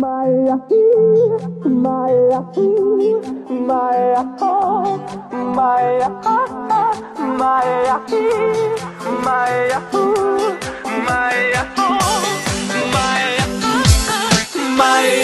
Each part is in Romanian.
my my my oh my ah my my oh my oh my my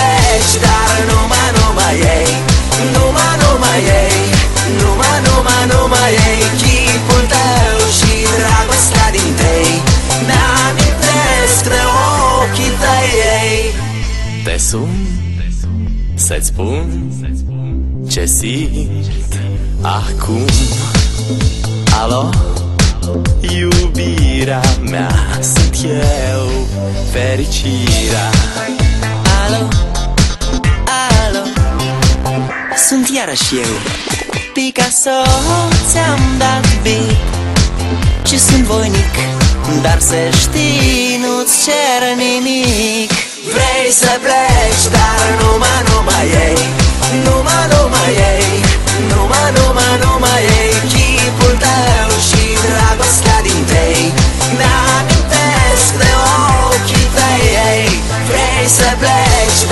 Vrei să pleci, dar numai, numai ei. Numai, numai ei. Numai, numai, numai ei. Chipul tău și dragostea din tei Mi-amintesc de ochii tăi ei. Te sun să-ți spun ce simt acum. Alo? Iubirea mea sunt eu, fericirea. Alo, alo Sunt iarăși eu. Picasso Ți-am dat bip Și sunt voinic Dar să știi Nu-ți cer nimic. Vrei să pleci Dar numai, numai ei. Numai, numai ei. Numai, numai, numai ei. Chipul tău și dragostea din tei. Mi-amintesc de ochii tăi ei. Vrei să pleci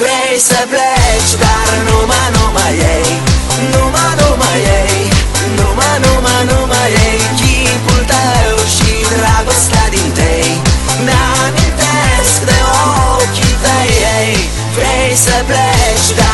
Blaze, blaze, dar no mano face the blush.